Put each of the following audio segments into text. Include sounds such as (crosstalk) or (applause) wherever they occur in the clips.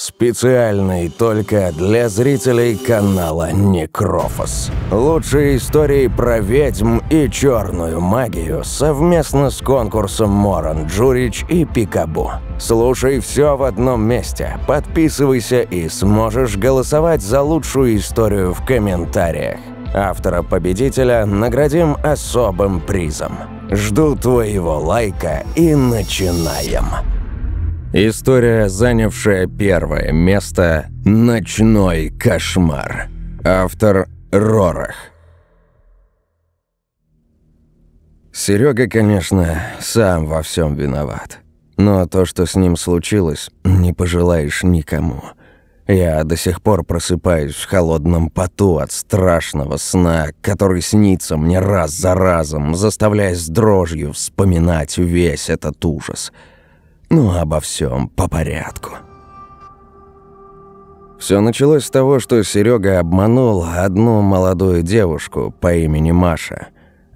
Специальный только для зрителей канала Некрофос. Лучшие истории про ведьм и черную магию совместно с конкурсом Моран Джурич и Пикабу. Слушай все в одном месте, подписывайся и сможешь голосовать за лучшую историю в комментариях. Автора-победителя наградим особым призом. Жду твоего лайка и начинаем. История, занявшая первое место «Ночной кошмар». Автор Рорах. Серега, конечно, сам во всем виноват. Но то, что с ним случилось, не пожелаешь никому. Я до сих пор просыпаюсь в холодном поту от страшного сна, который снится мне раз за разом, заставляя с дрожью вспоминать весь этот ужас – ну, обо всем по порядку. Все началось с того, что Серега обманул одну молодую девушку по имени Маша.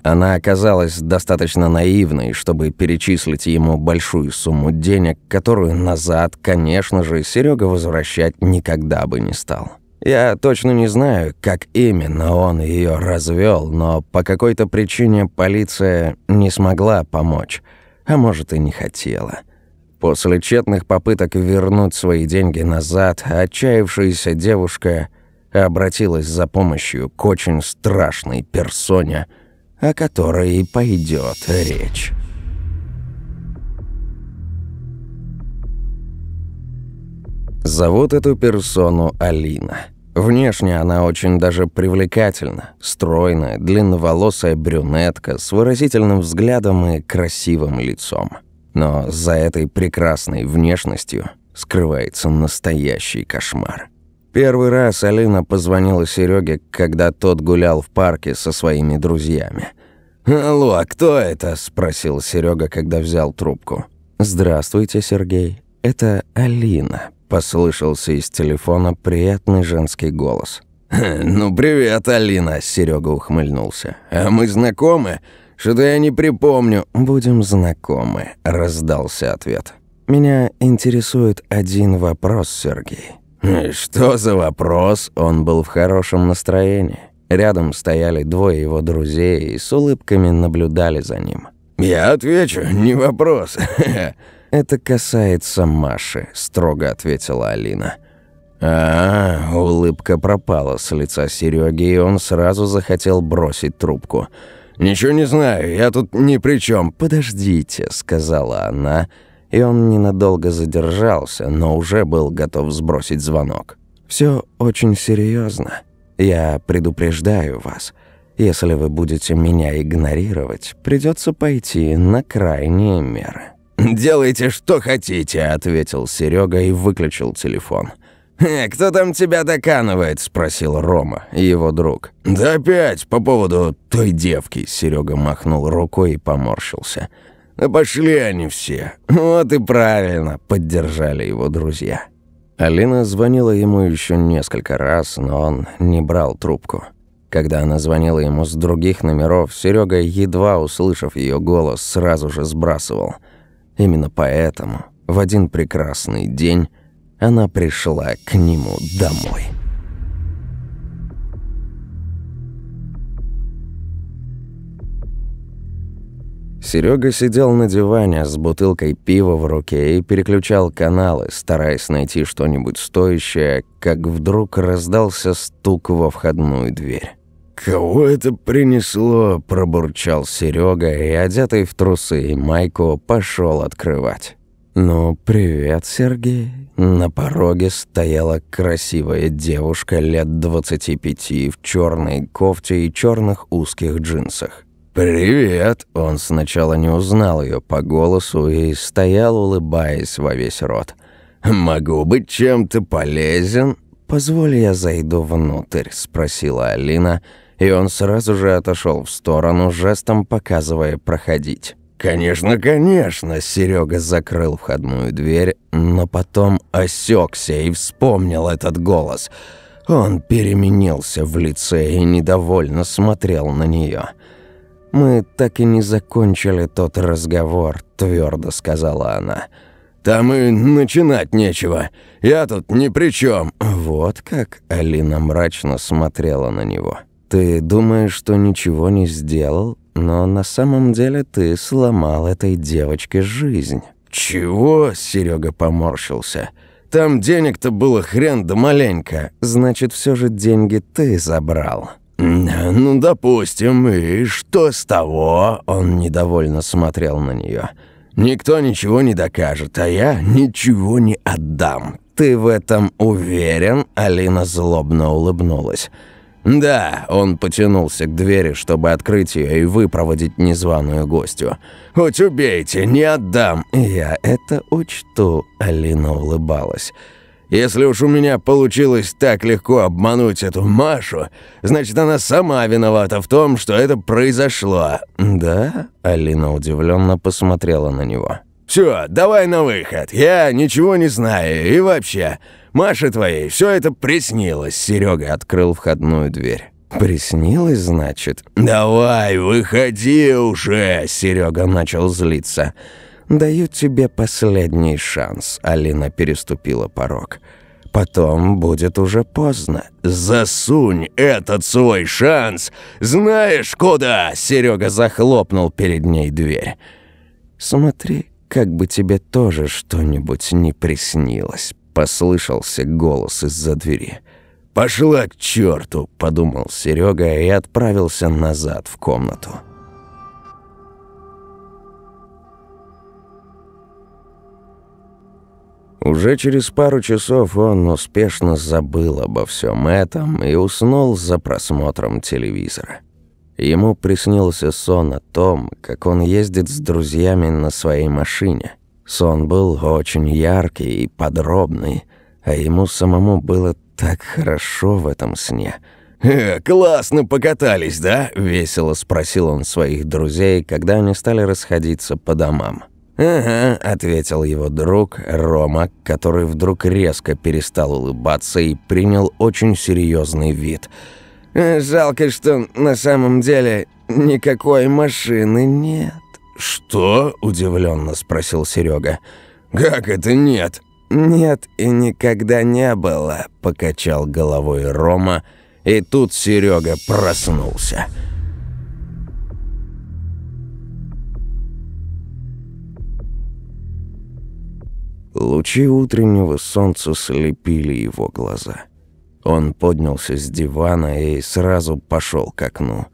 Она оказалась достаточно наивной, чтобы перечислить ему большую сумму денег, которую назад, конечно же, Серега возвращать никогда бы не стал. Я точно не знаю, как именно он ее развел, но по какой-то причине полиция не смогла помочь, а может и не хотела. После тщетных попыток вернуть свои деньги назад, отчаявшаяся девушка обратилась за помощью к очень страшной персоне, о которой и пойдет речь. Зовут эту персону Алина. Внешне она очень даже привлекательна. Стройная, длинноволосая брюнетка с выразительным взглядом и красивым лицом. Но за этой прекрасной внешностью скрывается настоящий кошмар. Первый раз Алина позвонила Сереге, когда тот гулял в парке со своими друзьями. «Алло, а кто это?» – спросил Серега, когда взял трубку. «Здравствуйте, Сергей. Это Алина», – послышался из телефона приятный женский голос. «Ну, привет, Алина», – Серега ухмыльнулся. «А мы знакомы?» «Что-то я не припомню». «Будем знакомы», — раздался ответ. «Меня интересует один вопрос, Сергей». «Что за вопрос?» Он был в хорошем настроении. Рядом стояли двое его друзей и с улыбками наблюдали за ним. «Я отвечу, не вопрос». (laughs) «Это касается Маши», — строго ответила Алина. А, -а, -а улыбка пропала с лица Сереги, и он сразу захотел бросить трубку. «Ничего не знаю, я тут ни при чем. «Подождите», — сказала она, и он ненадолго задержался, но уже был готов сбросить звонок. Все очень серьезно. Я предупреждаю вас. Если вы будете меня игнорировать, придется пойти на крайние меры». «Делайте, что хотите», — ответил Серега и выключил телефон. «Э, «Кто там тебя доканывает?» – спросил Рома, его друг. «Да опять по поводу той девки», – Серега махнул рукой и поморщился. «Да пошли они все». «Вот и правильно», – поддержали его друзья. Алина звонила ему еще несколько раз, но он не брал трубку. Когда она звонила ему с других номеров, Серега, едва услышав ее голос, сразу же сбрасывал. Именно поэтому в один прекрасный день она пришла к нему домой. Серега сидел на диване с бутылкой пива в руке и переключал каналы, стараясь найти что-нибудь стоящее, как вдруг раздался стук во входную дверь. «Кого это принесло?» – пробурчал Серега и, одетый в трусы и майку, пошел открывать. «Ну, привет, Сергей». На пороге стояла красивая девушка лет 25 в черной кофте и черных узких джинсах. «Привет!» Он сначала не узнал ее по голосу и стоял, улыбаясь во весь рот. «Могу быть чем-то полезен?» «Позволь, я зайду внутрь», — спросила Алина, и он сразу же отошел в сторону, жестом показывая проходить. «Конечно, конечно!» Серега закрыл входную дверь, но потом осекся и вспомнил этот голос. Он переменился в лице и недовольно смотрел на нее. «Мы так и не закончили тот разговор», — твердо сказала она. Там и начинать нечего. Я тут ни при чем. Вот как Алина мрачно смотрела на него. Ты думаешь, что ничего не сделал, но на самом деле ты сломал этой девочке жизнь. Чего? Серега поморщился. Там денег-то было хрен да маленько. Значит, все же деньги ты забрал. «Ну, допустим, и что с того?» Он недовольно смотрел на нее. «Никто ничего не докажет, а я ничего не отдам». «Ты в этом уверен?» Алина злобно улыбнулась. «Да», он потянулся к двери, чтобы открыть ее и выпроводить незваную гостью. «Хоть убейте, не отдам». «Я это учту», — Алина улыбалась. Если уж у меня получилось так легко обмануть эту Машу, значит, она сама виновата в том, что это произошло». «Да?» – Алина удивленно посмотрела на него. «Все, давай на выход. Я ничего не знаю. И вообще, Маше твоей все это приснилось». Серега открыл входную дверь. «Приснилось, значит?» «Давай, выходи уже!» Серега начал злиться. «Даю тебе последний шанс», — Алина переступила порог. «Потом будет уже поздно». «Засунь этот свой шанс! Знаешь куда?» Серега захлопнул перед ней дверь. «Смотри, как бы тебе тоже что-нибудь не приснилось», — послышался голос из-за двери. «Пошла к черту», — подумал Серега и отправился назад в комнату. Уже через пару часов он успешно забыл обо всем этом и уснул за просмотром телевизора. Ему приснился сон о том, как он ездит с друзьями на своей машине. Сон был очень яркий и подробный, а ему самому было так хорошо в этом сне. «Э, классно покатались, да?» – весело спросил он своих друзей, когда они стали расходиться по домам. «Ага», — ответил его друг Рома, который вдруг резко перестал улыбаться и принял очень серьезный вид. «Э, «Жалко, что на самом деле никакой машины нет». «Что?» – удивленно спросил Серега. «Как это нет?» «Нет и никогда не было», – покачал головой Рома, и тут Серега проснулся. Лучи утреннего солнца слепили его глаза. Он поднялся с дивана и сразу пошел к окну.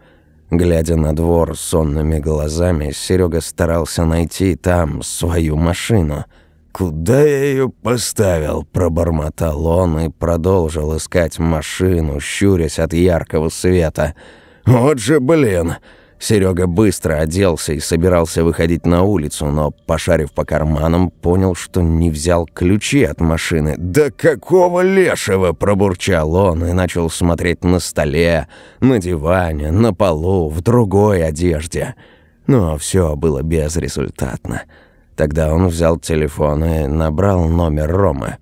Глядя на двор сонными глазами, Серега старался найти там свою машину. «Куда я ее поставил?» – пробормотал он и продолжил искать машину, щурясь от яркого света. «Вот же блин!» Серега быстро оделся и собирался выходить на улицу, но, пошарив по карманам, понял, что не взял ключи от машины. «Да какого лешего!» – пробурчал он и начал смотреть на столе, на диване, на полу, в другой одежде. Но все было безрезультатно. Тогда он взял телефон и набрал номер Ромы.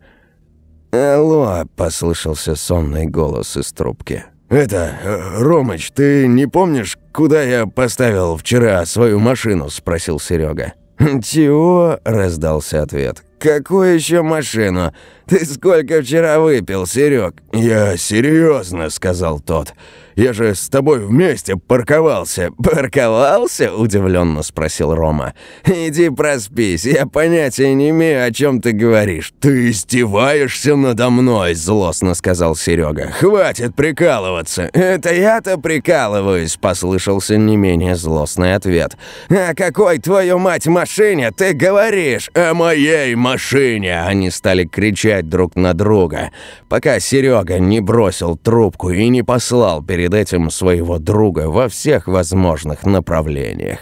«Алло!» – послышался сонный голос из трубки. «Это, э, Ромыч, ты не помнишь, куда я поставил вчера свою машину?» – спросил Серега. «Чего?» – раздался ответ. «Какую еще машину? (laughs) Ты сколько вчера выпил, Серег?» «Я серьезно, сказал тот. Я же с тобой вместе парковался». (laughs) «Парковался?» – удивленно спросил Рома. «Иди проспись, я понятия не имею, о чем ты говоришь». «Ты издеваешься надо мной», – злостно сказал Серега. «Хватит прикалываться». «Это я-то прикалываюсь», – послышался не менее злостный ответ. «О какой, твою мать, машине ты говоришь?» «О моей машине!» Они стали кричать друг на друга, пока Серега не бросил трубку и не послал перед этим своего друга во всех возможных направлениях.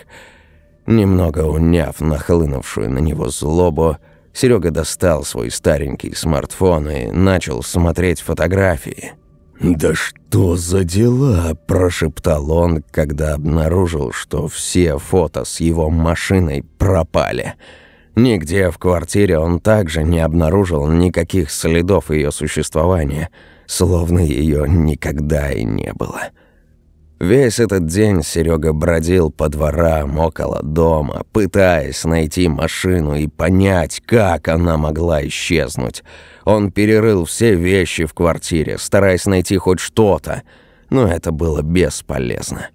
Немного уняв нахлынувшую на него злобу, Серега достал свой старенький смартфон и начал смотреть фотографии. «Да что за дела?» – прошептал он, когда обнаружил, что все фото с его машиной пропали. Нигде в квартире он также не обнаружил никаких следов ее существования – словно ее никогда и не было. Весь этот день Серега бродил по дворам около дома, пытаясь найти машину и понять, как она могла исчезнуть. Он перерыл все вещи в квартире, стараясь найти хоть что-то, но это было бесполезно.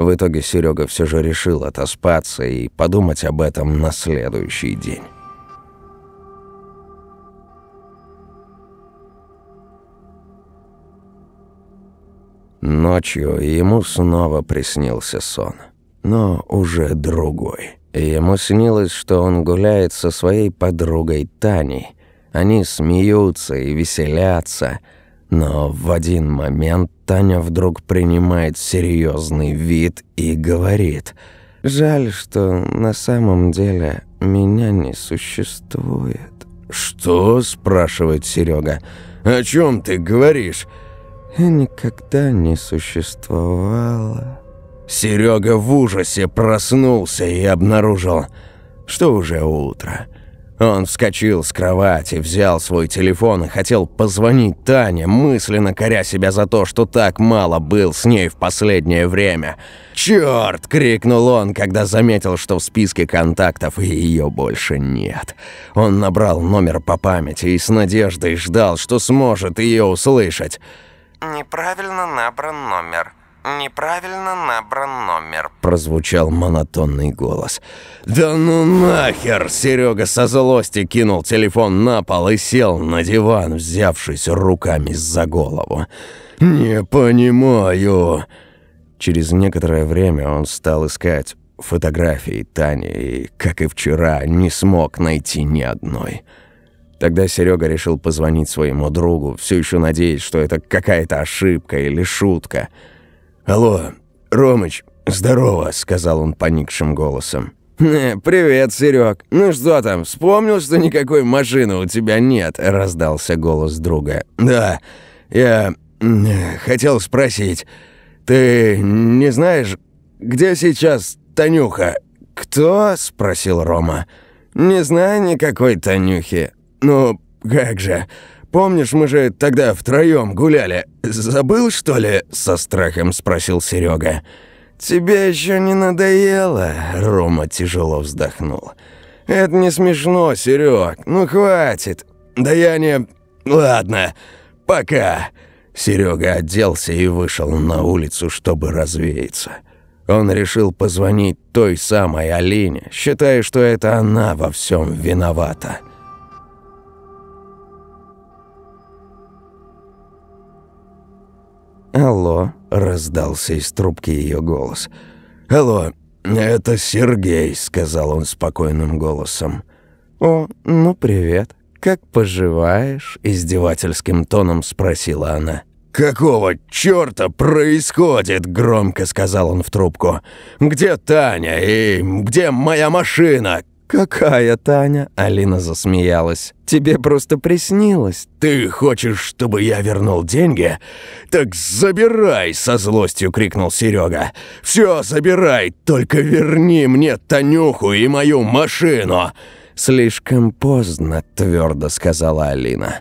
В итоге Серега все же решил отоспаться и подумать об этом на следующий день. Ночью ему снова приснился сон, но уже другой. Ему снилось, что он гуляет со своей подругой Таней. Они смеются и веселятся, но в один момент Таня вдруг принимает серьезный вид и говорит «Жаль, что на самом деле меня не существует». «Что?» – спрашивает Серега. «О чем ты говоришь?» и никогда не существовало. Серега в ужасе проснулся и обнаружил, что уже утро. Он вскочил с кровати, взял свой телефон и хотел позвонить Тане, мысленно коря себя за то, что так мало был с ней в последнее время. «Чёрт!» — крикнул он, когда заметил, что в списке контактов ее больше нет. Он набрал номер по памяти и с надеждой ждал, что сможет ее услышать. «Неправильно набран номер. Неправильно набран номер», — прозвучал монотонный голос. «Да ну нахер!» — Серега со злости кинул телефон на пол и сел на диван, взявшись руками за голову. «Не понимаю!» Через некоторое время он стал искать фотографии Тани и, как и вчера, не смог найти ни одной. Тогда Серега решил позвонить своему другу, все еще надеясь, что это какая-то ошибка или шутка. «Алло, Ромыч, здорово», — сказал он поникшим голосом. «Э, «Привет, Серег. Ну что там, вспомнил, что никакой машины у тебя нет?» — раздался голос друга. «Да, я хотел спросить, ты не знаешь, где сейчас Танюха?» «Кто?» — спросил Рома. «Не знаю никакой Танюхи. «Ну, как же. Помнишь, мы же тогда втроем гуляли. Забыл, что ли?» – со страхом спросил Серега. «Тебе еще не надоело?» – Рома тяжело вздохнул. «Это не смешно, Серег. Ну, хватит». «Да я не... Ладно, пока». Серега оделся и вышел на улицу, чтобы развеяться. Он решил позвонить той самой Алине, считая, что это она во всем виновата. «Алло», — раздался из трубки ее голос. «Алло, это Сергей», — сказал он спокойным голосом. «О, ну привет. Как поживаешь?» — издевательским тоном спросила она. «Какого чёрта происходит?» – громко сказал он в трубку. «Где Таня и где моя машина? «Какая Таня?» – Алина засмеялась. «Тебе просто приснилось». «Ты хочешь, чтобы я вернул деньги? Так забирай!» – со злостью крикнул Серега. «Все забирай, только верни мне Танюху и мою машину!» «Слишком поздно», – твердо сказала Алина.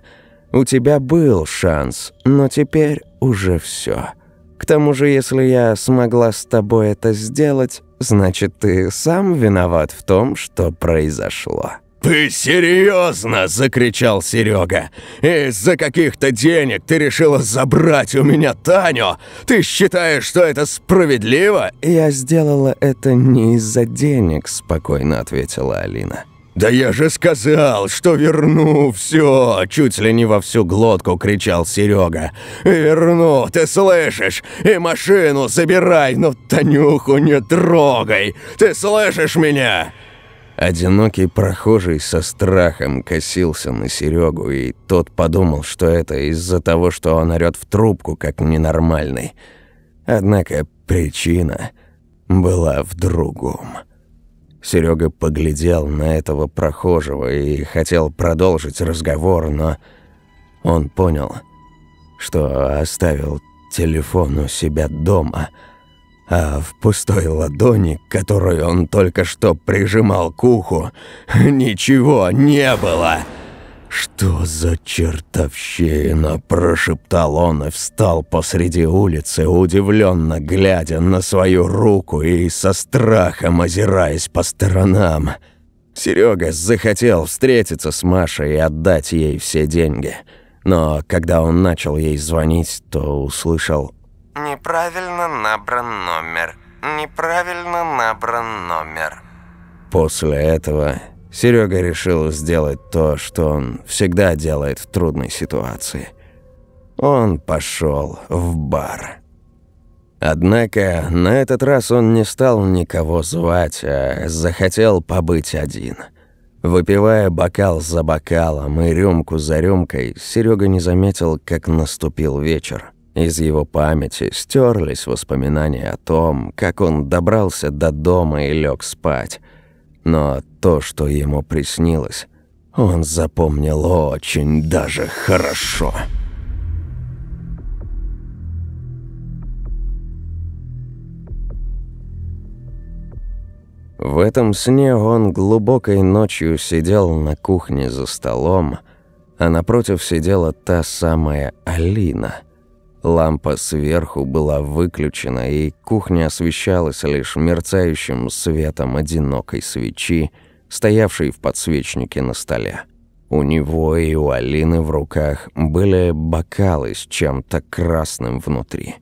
«У тебя был шанс, но теперь уже все. К тому же, если я смогла с тобой это сделать, Значит, ты сам виноват в том, что произошло. «Ты серьезно?» – закричал Серега. «Из-за каких-то денег ты решила забрать у меня Таню? Ты считаешь, что это справедливо?» «Я сделала это не из-за денег», – спокойно ответила Алина. «Да я же сказал, что верну все!» Чуть ли не во всю глотку кричал Серега. «Верну, ты слышишь? И машину забирай, но Танюху не трогай! Ты слышишь меня?» Одинокий прохожий со страхом косился на Серегу, и тот подумал, что это из-за того, что он орёт в трубку, как ненормальный. Однако причина была в другом. Серега поглядел на этого прохожего и хотел продолжить разговор, но он понял, что оставил телефон у себя дома, а в пустой ладони, которую он только что прижимал к уху, (laughs) ничего не было. «Что за чертовщина?» – прошептал он и встал посреди улицы, удивленно глядя на свою руку и со страхом озираясь по сторонам. Серега захотел встретиться с Машей и отдать ей все деньги. Но когда он начал ей звонить, то услышал «Неправильно набран номер. Неправильно набран номер». После этого Серега решил сделать то, что он всегда делает в трудной ситуации. Он пошел в бар. Однако на этот раз он не стал никого звать, а захотел побыть один. Выпивая бокал за бокалом и рюмку за рюмкой, Серега не заметил, как наступил вечер. Из его памяти стерлись воспоминания о том, как он добрался до дома и лег спать. Но то, что ему приснилось, он запомнил очень даже хорошо. В этом сне он глубокой ночью сидел на кухне за столом, а напротив сидела та самая Алина – Лампа сверху была выключена, и кухня освещалась лишь мерцающим светом одинокой свечи, стоявшей в подсвечнике на столе. У него и у Алины в руках были бокалы с чем-то красным внутри.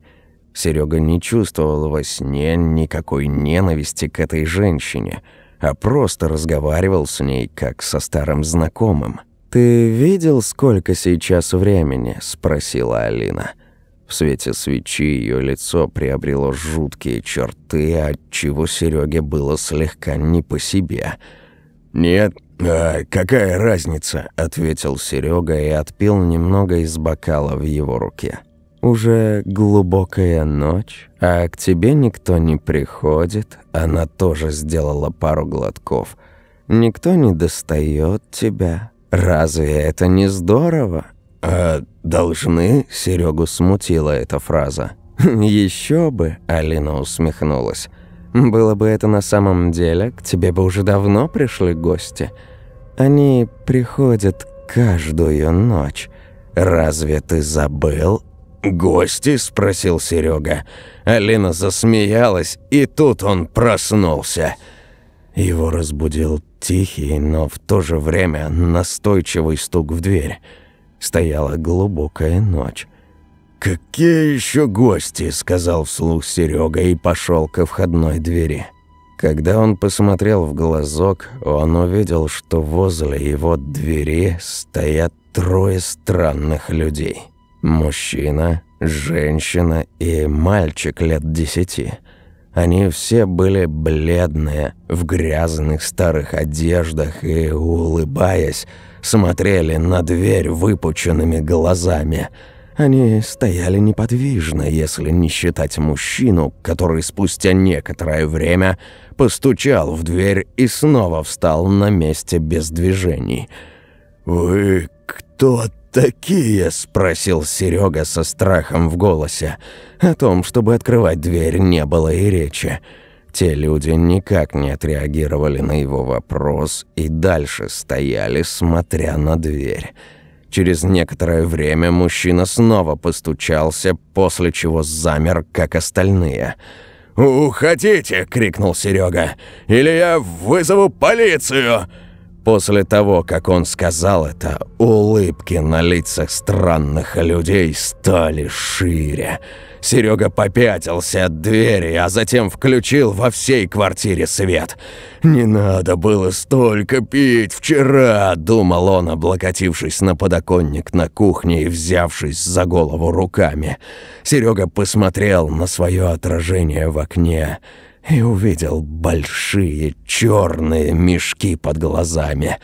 Серега не чувствовал во сне никакой ненависти к этой женщине, а просто разговаривал с ней как со старым знакомым. «Ты видел, сколько сейчас времени?» – спросила Алина. – в свете свечи ее лицо приобрело жуткие черты, отчего Сереге было слегка не по себе. «Нет, а какая разница?» – ответил Серега и отпил немного из бокала в его руке. «Уже глубокая ночь, а к тебе никто не приходит». Она тоже сделала пару глотков. «Никто не достает тебя. Разве это не здорово?» «А должны?» – Серегу смутила эта фраза. (laughs) Еще бы!» – Алина усмехнулась. «Было бы это на самом деле, к тебе бы уже давно пришли гости. Они приходят каждую ночь. Разве ты забыл?» «Гости?» – спросил Серега. Алина засмеялась, и тут он проснулся. Его разбудил тихий, но в то же время настойчивый стук в дверь – Стояла глубокая ночь. «Какие еще гости?» – сказал вслух Серега и пошел ко входной двери. Когда он посмотрел в глазок, он увидел, что возле его двери стоят трое странных людей. Мужчина, женщина и мальчик лет десяти. Они все были бледные, в грязных старых одеждах и, улыбаясь, смотрели на дверь выпученными глазами. Они стояли неподвижно, если не считать мужчину, который спустя некоторое время постучал в дверь и снова встал на месте без движений. «Вы кто такие?» – спросил Серега со страхом в голосе. О том, чтобы открывать дверь, не было и речи. Те люди никак не отреагировали на его вопрос и дальше стояли, смотря на дверь. Через некоторое время мужчина снова постучался, после чего замер, как остальные. «Уходите!» — крикнул Серега. «Или я вызову полицию!» После того, как он сказал это, улыбки на лицах странных людей стали шире. Серега попятился от двери, а затем включил во всей квартире свет. «Не надо было столько пить вчера», — думал он, облокотившись на подоконник на кухне и взявшись за голову руками. Серега посмотрел на свое отражение в окне и увидел большие черные мешки под глазами.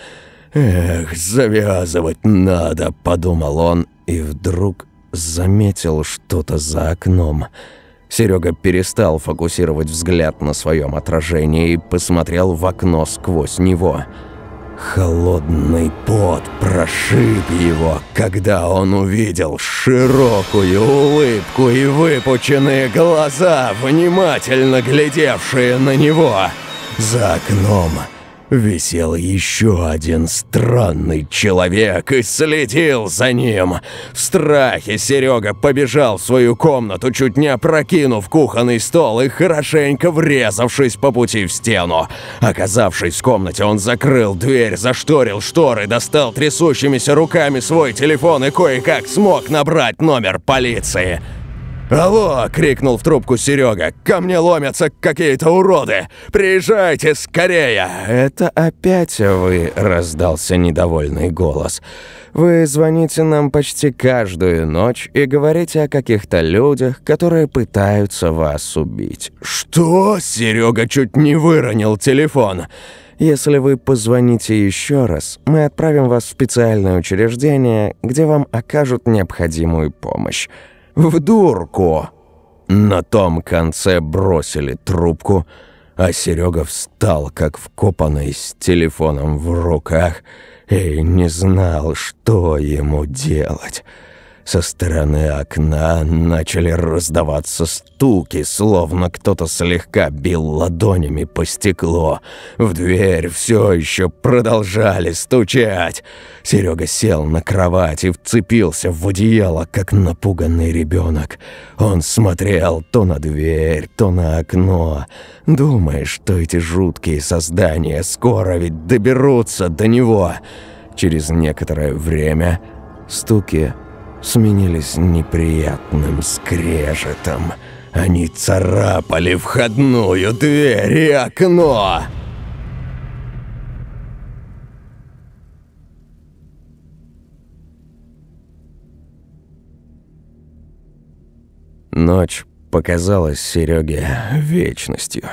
«Эх, завязывать надо», — подумал он, и вдруг заметил что-то за окном. Серега перестал фокусировать взгляд на своем отражении и посмотрел в окно сквозь него. Холодный пот прошиб его, когда он увидел широкую улыбку и выпученные глаза, внимательно глядевшие на него. За окном висел еще один странный человек и следил за ним. В страхе Серега побежал в свою комнату, чуть не опрокинув кухонный стол и хорошенько врезавшись по пути в стену. Оказавшись в комнате, он закрыл дверь, зашторил шторы, достал трясущимися руками свой телефон и кое-как смог набрать номер полиции. «Алло!» — крикнул в трубку Серега. «Ко мне ломятся какие-то уроды! Приезжайте скорее!» «Это опять вы!» — раздался недовольный голос. «Вы звоните нам почти каждую ночь и говорите о каких-то людях, которые пытаются вас убить». «Что?» — Серега чуть не выронил телефон. Если вы позвоните еще раз, мы отправим вас в специальное учреждение, где вам окажут необходимую помощь в дурку!» На том конце бросили трубку, а Серега встал, как вкопанный, с телефоном в руках, и не знал, что ему делать. Со стороны окна начали раздаваться стуки, словно кто-то слегка бил ладонями по стеклу. В дверь все еще продолжали стучать. Серега сел на кровать и вцепился в одеяло, как напуганный ребенок. Он смотрел то на дверь, то на окно, думая, что эти жуткие создания скоро ведь доберутся до него. Через некоторое время стуки сменились неприятным скрежетом. Они царапали входную дверь и окно. Ночь показалась Сереге вечностью.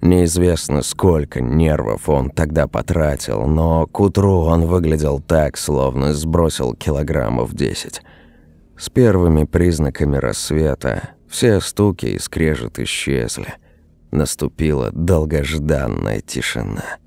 Неизвестно, сколько нервов он тогда потратил, но к утру он выглядел так, словно сбросил килограммов десять. С первыми признаками рассвета все стуки и скрежет исчезли. Наступила долгожданная тишина.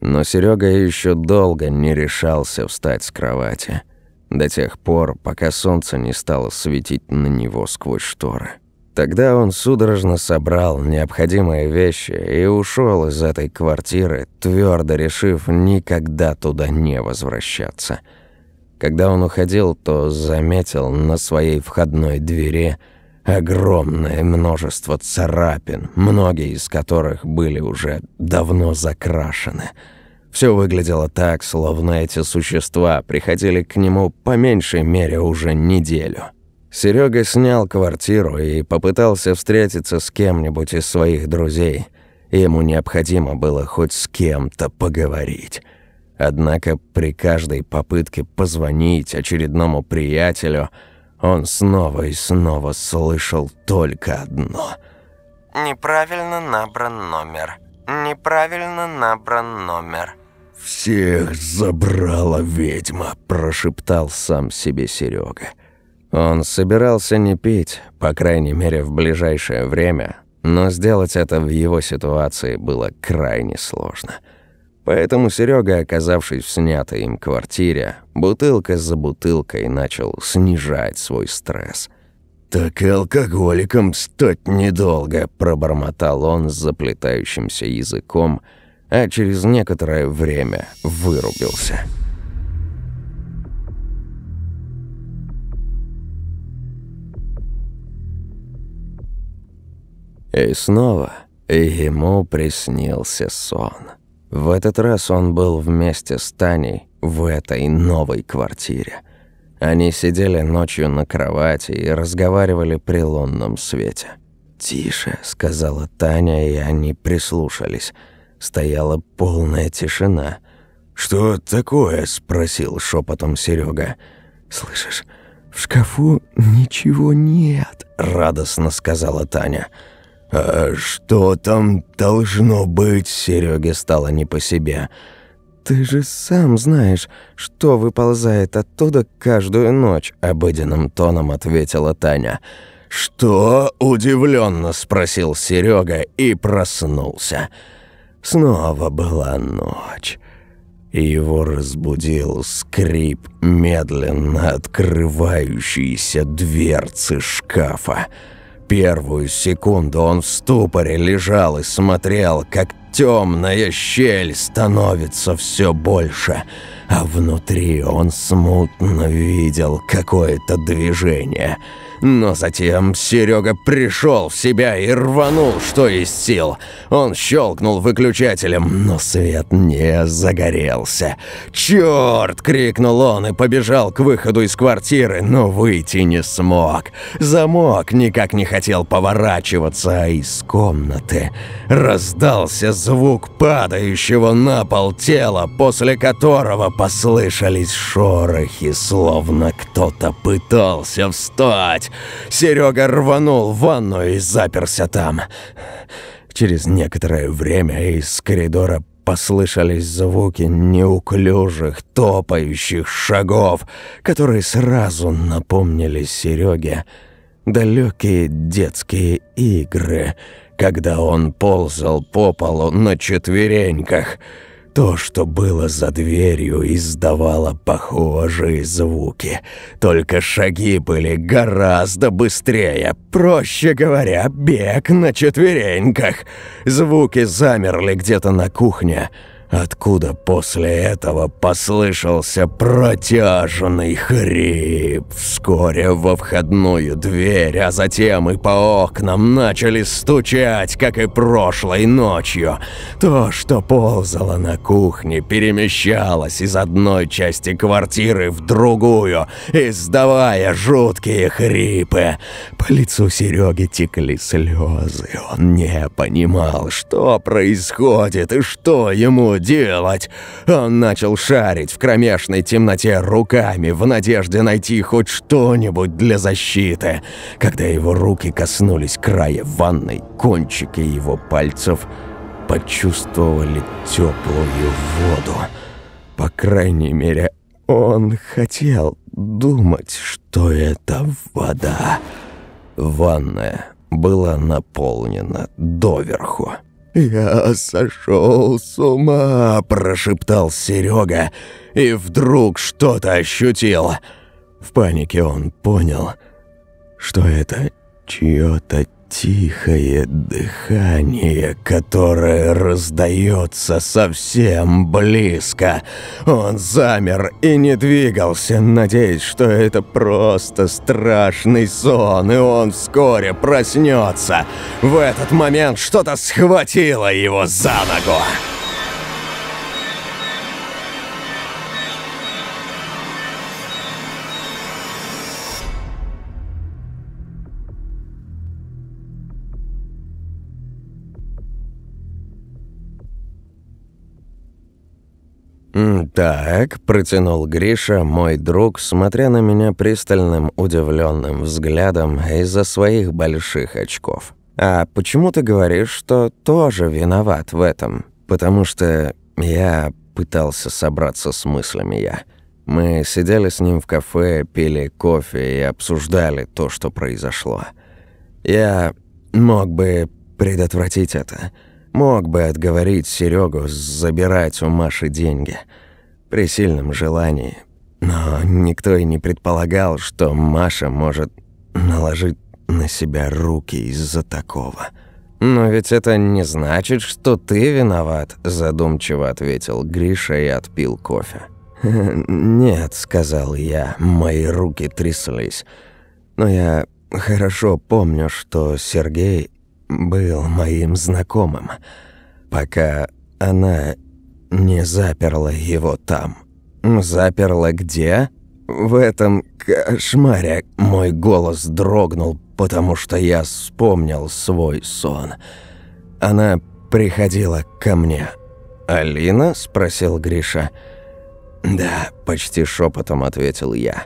Но Серега еще долго не решался встать с кровати. До тех пор, пока солнце не стало светить на него сквозь шторы. Тогда он судорожно собрал необходимые вещи и ушел из этой квартиры, твердо решив никогда туда не возвращаться. Когда он уходил, то заметил на своей входной двери огромное множество царапин, многие из которых были уже давно закрашены. Все выглядело так, словно эти существа приходили к нему по меньшей мере уже неделю. Серега снял квартиру и попытался встретиться с кем-нибудь из своих друзей. Ему необходимо было хоть с кем-то поговорить. Однако при каждой попытке позвонить очередному приятелю он снова и снова слышал только одно. «Неправильно набран номер. Неправильно набран номер». «Всех забрала ведьма», – прошептал сам себе Серега. Он собирался не пить, по крайней мере в ближайшее время, но сделать это в его ситуации было крайне сложно. Поэтому Серега, оказавшись в снятой им квартире, бутылка за бутылкой начал снижать свой стресс. «Так и алкоголиком стать недолго», – пробормотал он с заплетающимся языком, а через некоторое время вырубился. И снова ему приснился сон. В этот раз он был вместе с Таней в этой новой квартире. Они сидели ночью на кровати и разговаривали при лунном свете. «Тише», — сказала Таня, и они прислушались. Стояла полная тишина. «Что такое?» — спросил шепотом Серега. «Слышишь, в шкафу ничего нет», — радостно сказала Таня. «Таня». «А что там должно быть?» Сереге стало не по себе. «Ты же сам знаешь, что выползает оттуда каждую ночь», — обыденным тоном ответила Таня. «Что?» – удивленно спросил Серега и проснулся. Снова была ночь. Его разбудил скрип медленно открывающейся дверцы шкафа. Первую секунду он в ступоре лежал и смотрел, как темная щель становится все больше, а внутри он смутно видел какое-то движение – но затем Серега пришел в себя и рванул, что из сил. Он щелкнул выключателем, но свет не загорелся. «Черт!» — крикнул он и побежал к выходу из квартиры, но выйти не смог. Замок никак не хотел поворачиваться, а из комнаты раздался звук падающего на пол тела, после которого послышались шорохи, словно кто-то пытался встать. Серега рванул в ванну и заперся там. Через некоторое время из коридора послышались звуки неуклюжих, топающих шагов, которые сразу напомнили Сереге далекие детские игры, когда он ползал по полу на четвереньках – то, что было за дверью, издавало похожие звуки. Только шаги были гораздо быстрее. Проще говоря, бег на четвереньках. Звуки замерли где-то на кухне откуда после этого послышался протяжный хрип. Вскоре во входную дверь, а затем и по окнам начали стучать, как и прошлой ночью. То, что ползало на кухне, перемещалось из одной части квартиры в другую, издавая жуткие хрипы. По лицу Сереги текли слезы. Он не понимал, что происходит и что ему делать? Он начал шарить в кромешной темноте руками в надежде найти хоть что-нибудь для защиты. Когда его руки коснулись края ванной, кончики его пальцев почувствовали теплую воду. По крайней мере, он хотел думать, что это вода. Ванная была наполнена доверху. «Я сошел с ума!» – прошептал Серега, и вдруг что-то ощутил. В панике он понял, что это чье-то тихое дыхание, которое раздается совсем близко. Он замер и не двигался, надеясь, что это просто страшный сон, и он вскоре проснется. В этот момент что-то схватило его за ногу. «Так», — протянул Гриша, мой друг, смотря на меня пристальным, удивленным взглядом из-за своих больших очков. «А почему ты говоришь, что тоже виноват в этом?» «Потому что я пытался собраться с мыслями я. Мы сидели с ним в кафе, пили кофе и обсуждали то, что произошло. Я мог бы предотвратить это». Мог бы отговорить Серегу забирать у Маши деньги при сильном желании. Но никто и не предполагал, что Маша может наложить на себя руки из-за такого. «Но ведь это не значит, что ты виноват», – задумчиво ответил Гриша и отпил кофе. (laughs) «Нет», – сказал я, мои руки тряслись. «Но я хорошо помню, что Сергей был моим знакомым, пока она не заперла его там. Заперла где? В этом кошмаре мой голос дрогнул, потому что я вспомнил свой сон. Она приходила ко мне. «Алина?» – спросил Гриша. «Да», – почти шепотом ответил я.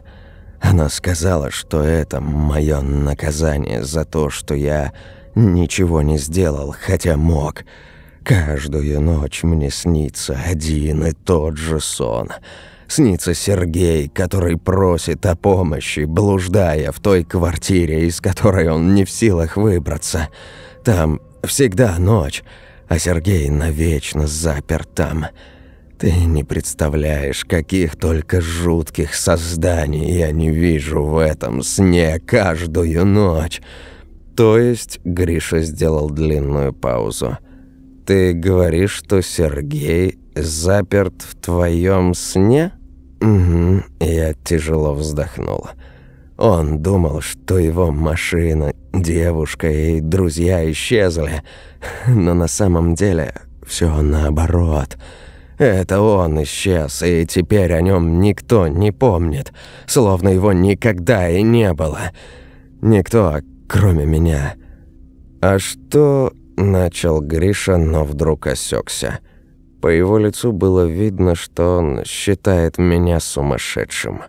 Она сказала, что это мое наказание за то, что я Ничего не сделал, хотя мог. Каждую ночь мне снится один и тот же сон. Снится Сергей, который просит о помощи, блуждая в той квартире, из которой он не в силах выбраться. Там всегда ночь, а Сергей навечно заперт там. Ты не представляешь, каких только жутких созданий я не вижу в этом сне каждую ночь. То есть Гриша сделал длинную паузу. ты говоришь, что Сергей заперт в твоем сне?» «Угу», я тяжело вздохнул. Он думал, что его машина, девушка и друзья исчезли, но на самом деле все наоборот. Это он исчез, и теперь о нем никто не помнит, словно его никогда и не было. Никто, кроме меня. А что начал Гриша, но вдруг осекся. По его лицу было видно, что он считает меня сумасшедшим.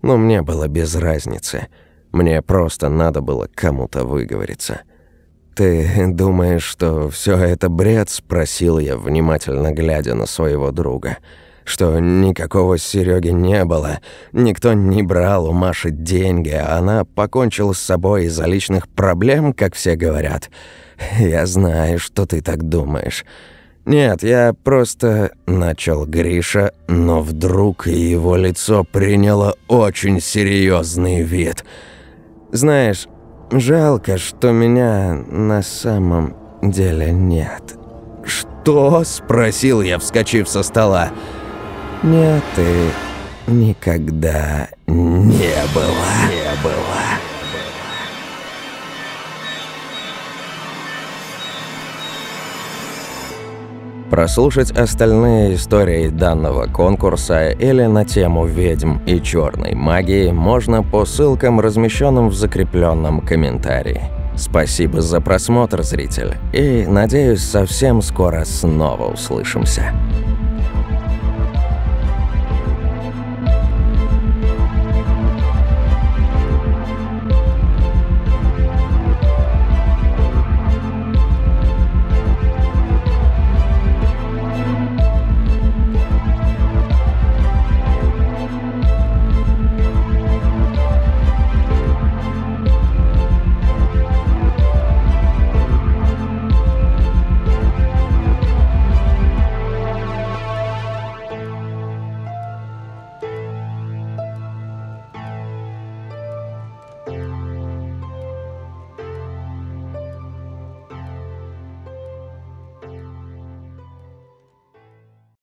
Но мне было без разницы. Мне просто надо было кому-то выговориться. «Ты думаешь, что все это бред?» – спросил я, внимательно глядя на своего друга. «Что никакого Сереги не было, никто не брал у Маши деньги, а она покончила с собой из-за личных проблем, как все говорят. Я знаю, что ты так думаешь». «Нет, я просто...» – начал Гриша, но вдруг его лицо приняло очень серьезный вид. «Знаешь, жалко, что меня на самом деле нет». «Что?» – спросил я, вскочив со стола. «Нет, и никогда не было». «Не было». Прослушать остальные истории данного конкурса или на тему ведьм и черной магии можно по ссылкам, размещенным в закрепленном комментарии. Спасибо за просмотр, зритель, и надеюсь, совсем скоро снова услышимся.